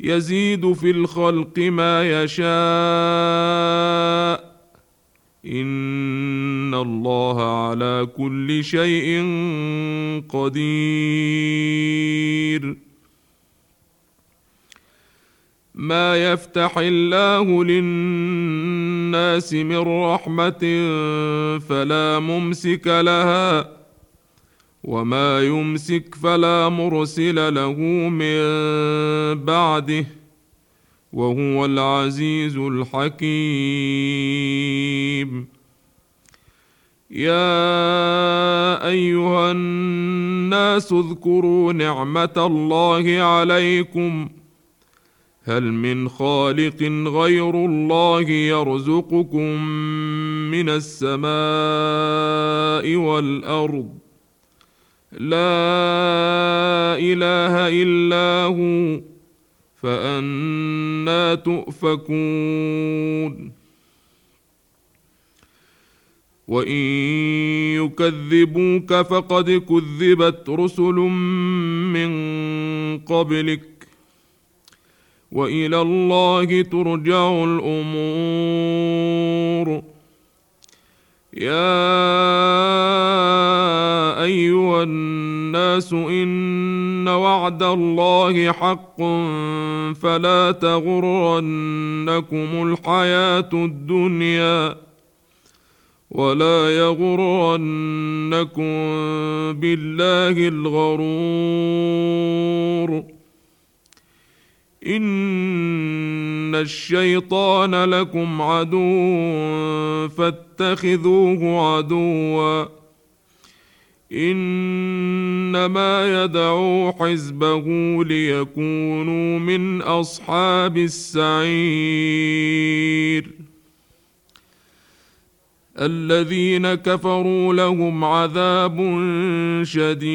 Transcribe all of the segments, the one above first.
يزيد في الخلق ما يشاء. إن الله على كل شيء قدير. ما يفتح الله للناس من رحمة فلا ممسك لها. وما يمسك فلا مرسل له من بعده وهو العزيز الحكيم. يا أيها الناس اذكروا نعمة الله عليكم. هل من خالق غير الله يرزقكم من السماء والأرض؟ لا إله إلا هو فأنا تؤفكون. وإن يكذبوك فقد كذبت رسل من قبلك. وإلى الله ترجع الأمور. يا وعد الله حق فلا تغرنكم الحياة الدنيا ولا يغرنكم بالله الغرور. إن الشيطان لكم عدو فاتخذوه عدوا. إنما يدعو حزبه ليكونوا من أصحاب السعير. الذين كفروا لهم عذاب شديد.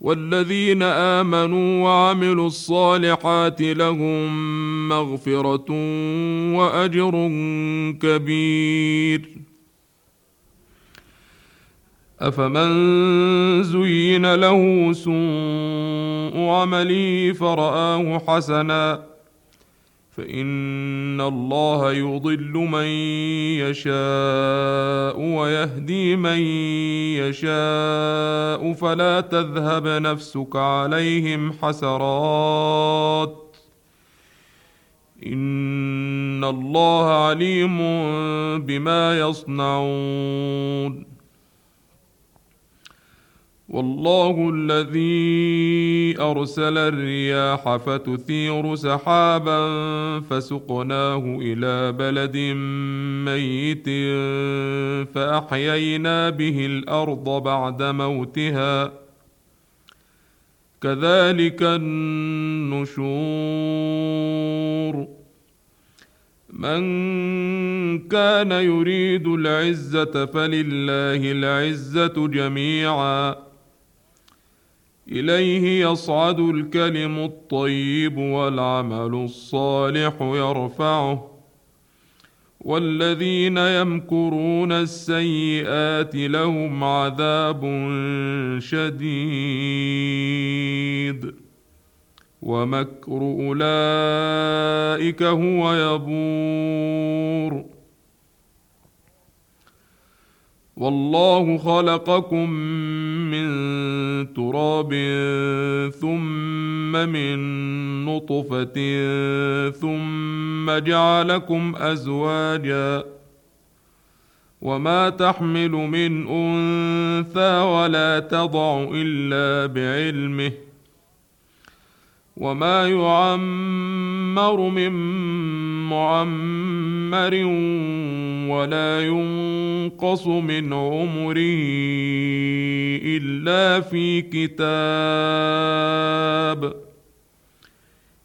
والذين آمنوا وعملوا الصالحات لهم مغفرة وأجر كبير. أفمن زين له سوء عمله فرآه حسنا فإن الله يضل من يشاء ويهدي من يشاء فلا تذهب نفسك عليهم حسرات إن الله عليم بما يصنعون والله الذي أرسل الرياح فتثير سحابا فسقناه إلى بلد ميت فأحيينا به الأرض بعد موتها. كذلك النشور. من كان يريد العزة فلله العزة جميعا. إليه يصعد الكلم الطيب والعمل الصالح يرفعه. والذين يمكرون السيئات لهم عذاب شديد. ومكر أولئك هو يبور. والله خلقكم من تراب ثم من نطفة ثم جعلكم أزواجا وما تحمل من أنثى ولا تضع إلا بعلمه وما يعمر من معمر ولا ينقص من عمره الا في كتاب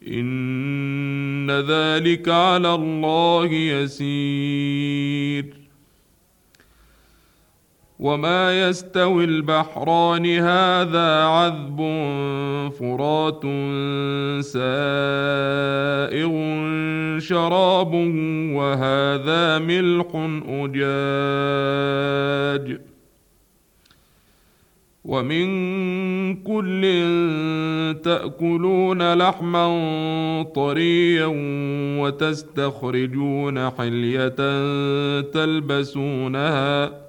ان ذلك على الله يسير وما يستوي البحران هذا عذب فرات سائغ شرابه وهذا ملح اجاج ومن كل تاكلون لحما طريا وتستخرجون حليه تلبسونها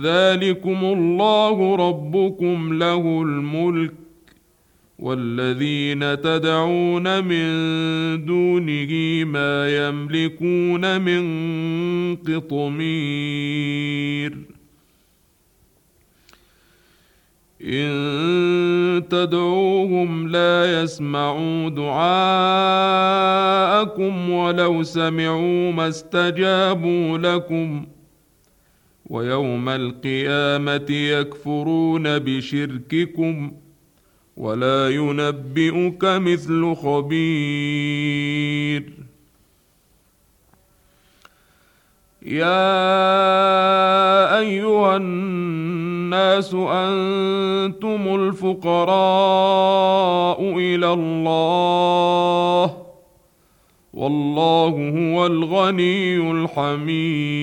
ذلكم الله ربكم له الملك والذين تدعون من دونه ما يملكون من قطمير ان تدعوهم لا يسمعوا دعاءكم ولو سمعوا ما استجابوا لكم ويوم القيامة يكفرون بشرككم ولا ينبئك مثل خبير. يا أيها الناس أنتم الفقراء إلى الله والله هو الغني الحميد.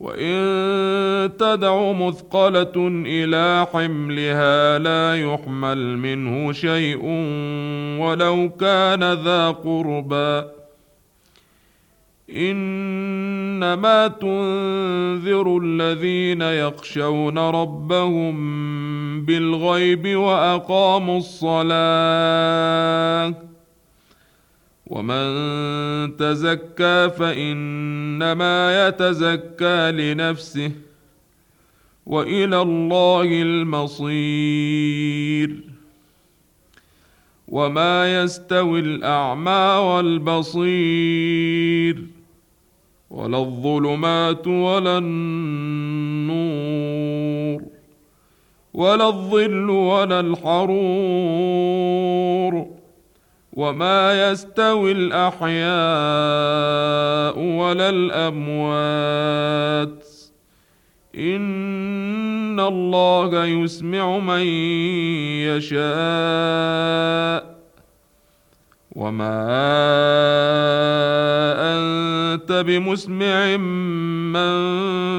وان تدع مثقله إلى حملها لا يحمل منه شيء ولو كان ذا قربى انما تنذر الذين يخشون ربهم بالغيب واقاموا الصلاه ومن تزكى فإنما يتزكى لنفسه وإلى الله المصير. وما يستوي الأعمى والبصير ولا الظلمات ولا النور ولا الظل ولا الحرور. وما يستوي الاحياء ولا الاموات ان الله يسمع من يشاء وما انت بمسمع من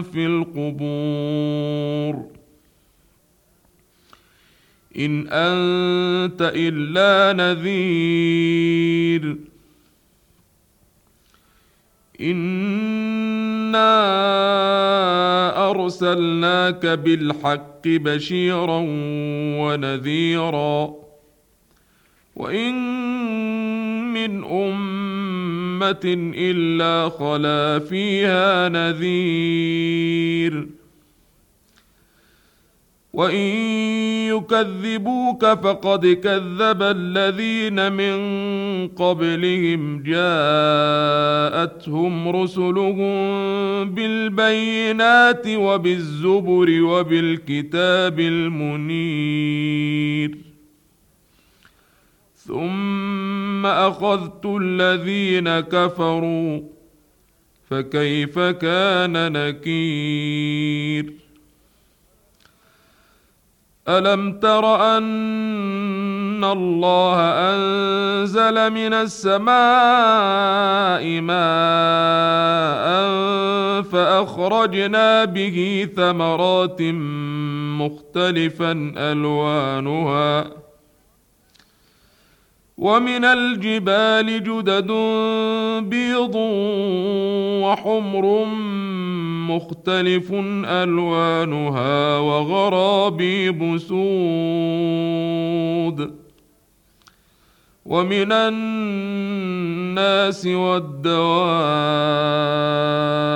في القبور إن أنت إلا نذير. إنا أرسلناك بالحق بشيرا ونذيرا. وإن من أمة إلا خلا فيها نذير. وان يكذبوك فقد كذب الذين من قبلهم جاءتهم رسلهم بالبينات وبالزبر وبالكتاب المنير ثم اخذت الذين كفروا فكيف كان نكير ألم تر أن الله أنزل من السماء ماء فأخرجنا به ثمرات مختلفا ألوانها ومن الجبال جدد بيض وحمر مختلف ألوانها وغرابيب سود ومن الناس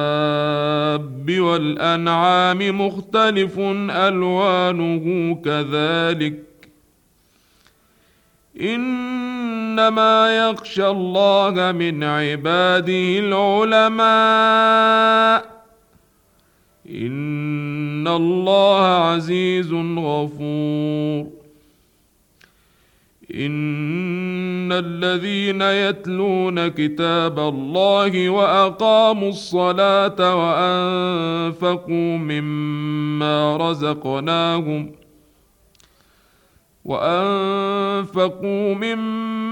والدواب والأنعام مختلف ألوانه كذلك إنما يخشى الله من عباده العلماء إن الله عزيز غفور. إن الذين يتلون كتاب الله وأقاموا الصلاة وأنفقوا مما رزقناهم وأنفقوا مما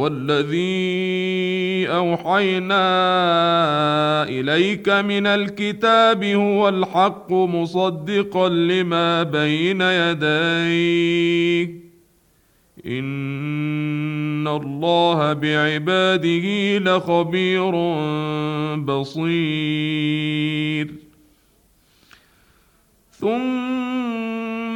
والذي أوحينا إليك من الكتاب هو الحق مصدقا لما بين يديه إن الله بعباده لخبير بصير.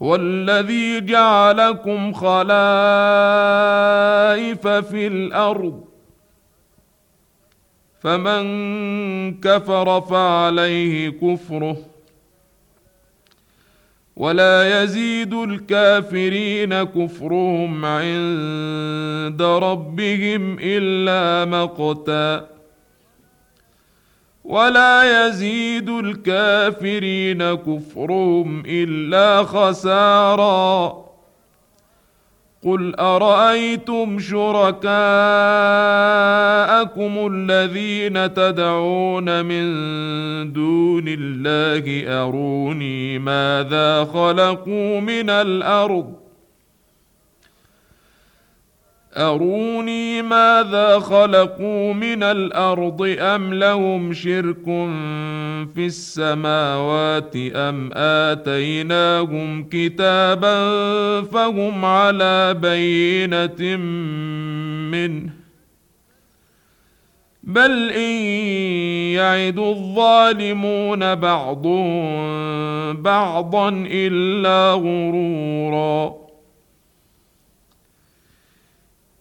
والذي جعلكم خلائف في الأرض. فمن كفر فعليه كفره. ولا يزيد الكافرين كفرهم عند ربهم إلا مقتا. ولا يزيد الكافرين كفرهم إلا خسارا. قل أرأيتم شركاءكم الذين تدعون من دون الله أروني ماذا خلقوا من الأرض أروني ماذا خلقوا من الأرض أم لهم شرك في السماوات أم آتيناهم كتابا فهم على بينة منه بل إن يعد الظالمون بعضهم بعضا إلا غرورا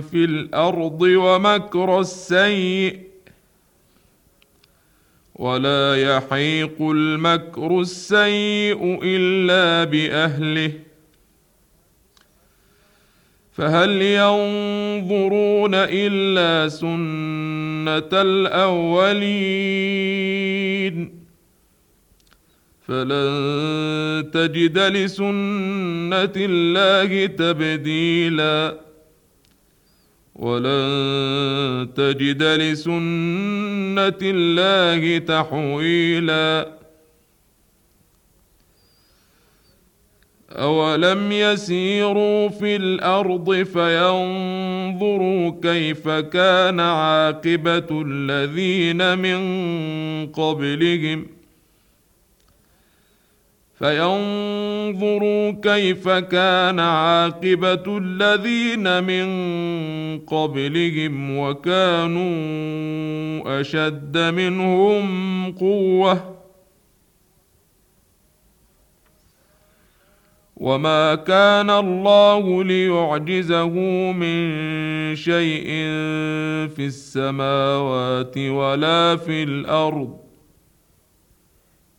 في الأرض ومكر السيء ولا يحيق المكر السيء إلا بأهله. فهل ينظرون إلا سنة الأولين؟ فلن تجد لسنة الله تبديلا. ولن تجد لسنة الله تحويلا. أولم يسيروا في الأرض فينظروا كيف كان عاقبة الذين من قبلهم؟ فينظروا كيف كان عاقبة الذين من قبلهم وكانوا أشد منهم قوة. وما كان الله ليعجزه من شيء في السماوات ولا في الأرض.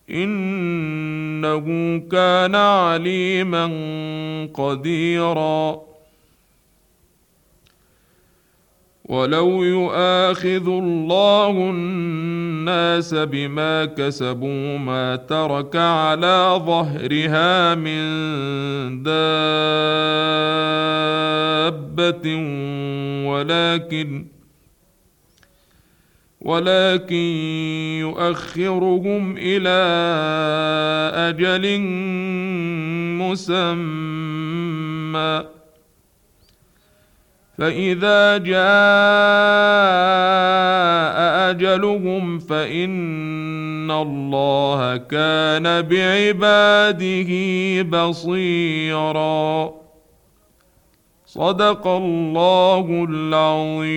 إنه كان عليما قديرا. ولو يؤاخذ الله الناس بما كسبوا ما ترك على ظهرها من دابة ولكن ولكن يؤخرهم إلى أجل مسمى. فإذا جاء أجلهم فإن الله كان بعباده بصيرا. صدق الله العظيم.